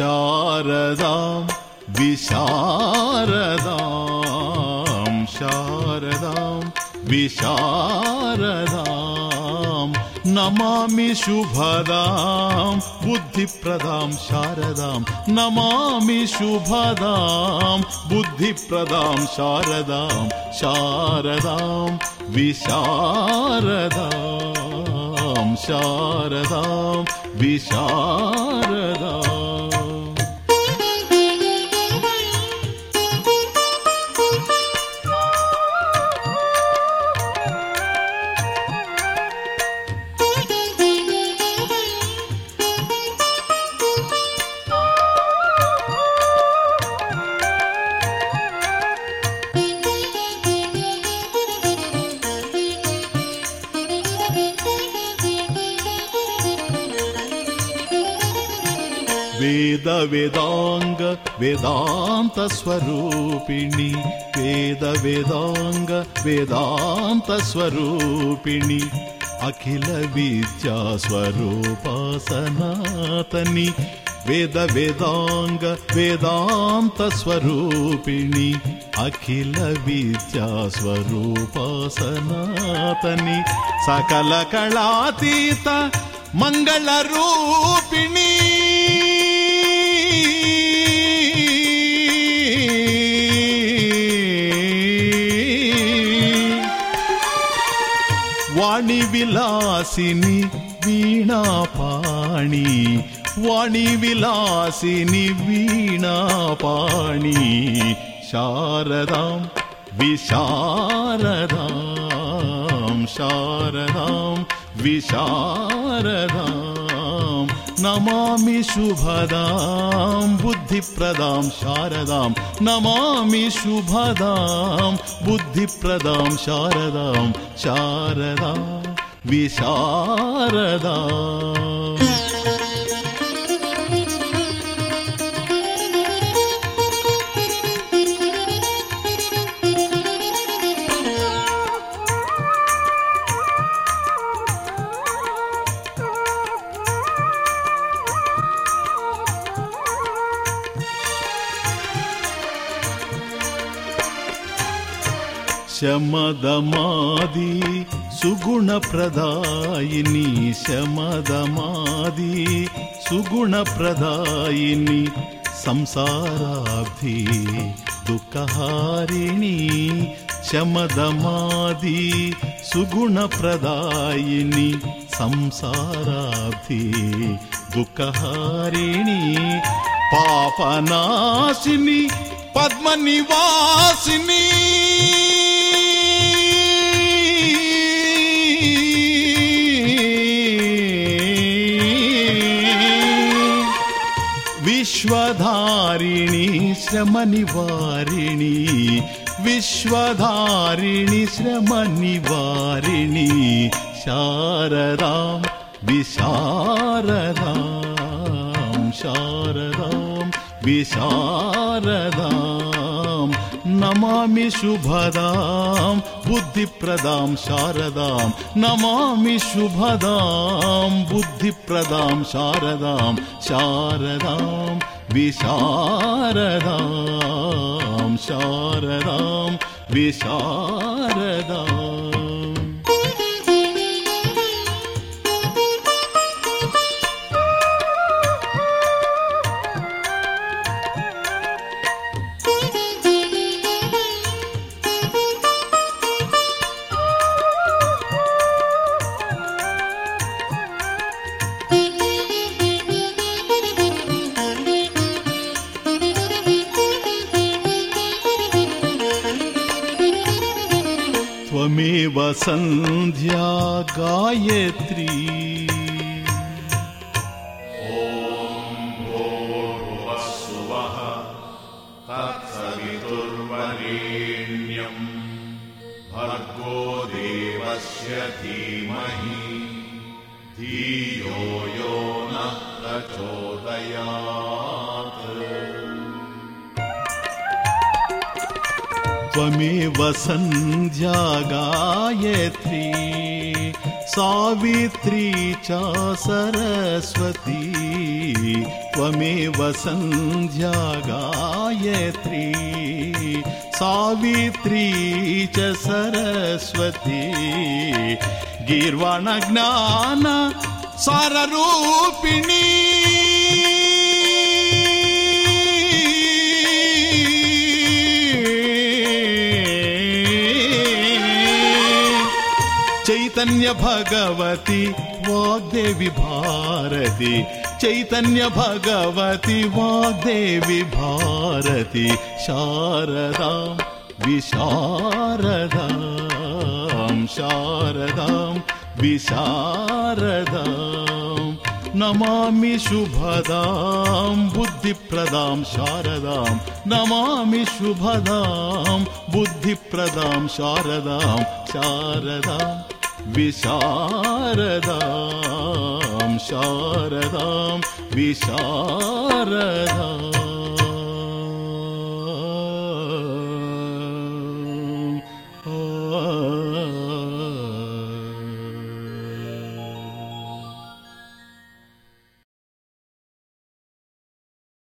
शारदां विशारदां। शारदां विशारदां नमामि शुभदां बुद्धिप्रदां शारदां नमामि शुभदां बुद्धिप्रदां शारदां शारदां विशारदां शारदां వేద వేదాంగ వేదాంత స్వరూపిణి వేద వేదాంగ వేదాంత స్వరూపిణి అఖిల విద్యా స్వరూపాసనాతని వేద వేదాంగ వేదాంత స్వరూపిణి అఖిల విద్యా స్వరూపాసనాతని సకల కళాతీత మంగళ రూపిణి वाणिविलासिनि वीणापाणि वाणिविलासिनि वीणापाणि शारदां विशारदां शारदां विशारदां नमामि शुभदां बुद्धिप्रदां शारदां नमामि शुभदां बुद्धिप्रदां शारदां शारदा विशारदा शमदमादि సుగుణ ప్రదాయిని శమదమాది. సుగుణ ప్రదాయిని సంసారాబ్ధి దుఃఖహారిణి శమదమాది. సుగుణ ప్రదాయిని సంసారాబ్ధి దుఃఖహారిణి పాపనాశిని పద్మనివాసిని. विश्वधारिणि श्रमनिवारिणि विश्वधारिणि श्रमनिवारिणि शारदां विशारदां शारदां विशारदां नमामि शुभदां बुद्धिप्रदां शारदां नमामि शुभदां बुद्धिप्रदां शारदां शारदां विशारदां शारदां विशारदाम् सन्ध्या गायत्री। तत्सवितुर्वरेण्यम् भर्गो देवस्य धीमहि। धियो यो नः प्रचोदयात् त्वमेव सन्ध्या गायत्री सावित्री च सरस्वती। त्वमेव सन्ध्या गायत्री सावित्री च सरस्वती। गीर्वाणज्ञान साररूपिणी भगवति वाग्देवि भारति। चैतन्य भगवति वाग्देवि भारति। शारदा विशारदां शारदां विशारदां। नमामि शुभदां बुद्धिप्रदां शारदां। नमामि शुभदां बुद्धिप्रदां शारदां। शारदां विशारदां शारदां विशारदाम्